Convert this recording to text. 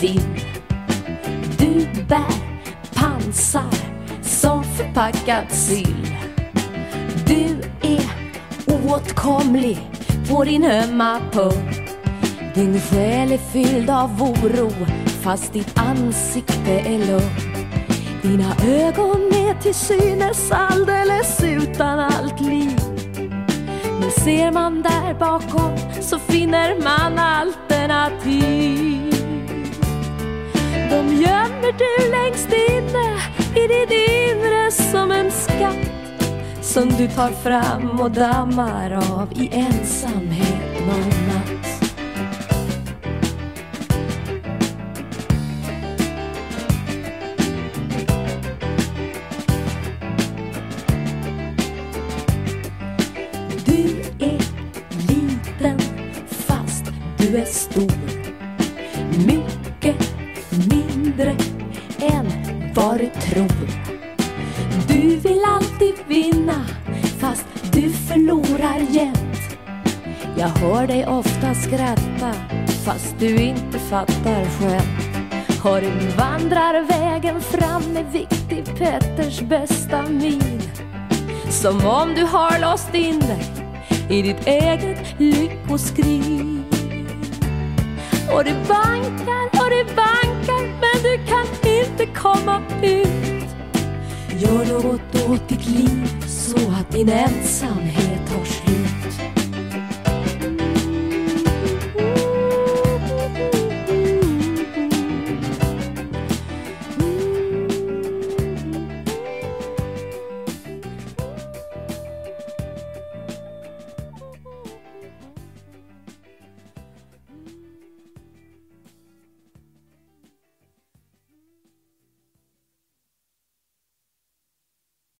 din. Du bär pansar som förpackad sill. Du är oåtkomlig på din ömma punkt. Din själ är fylld av oro fast ditt ansikte är lugnt. Dina ögon är till synes alldeles utan allt liv. Men ser man där bakom så finner man alternativ. De du längst inne i ditt inre som en skatt som du tar fram och dammar av i ensamhet någon natt. Du är liten fast du är stor. Du vill alltid vinna fast du förlorar jämt. Jag hör dig ofta skratta fast du inte fattar skämt. Har du vandrar vägen fram med Viktig Petters bästa min. Som om du har låst in dig i ditt eget lyckoskrin. Och det bankar och det bankar Gör något åt ditt liv så att din ensamhet har slut.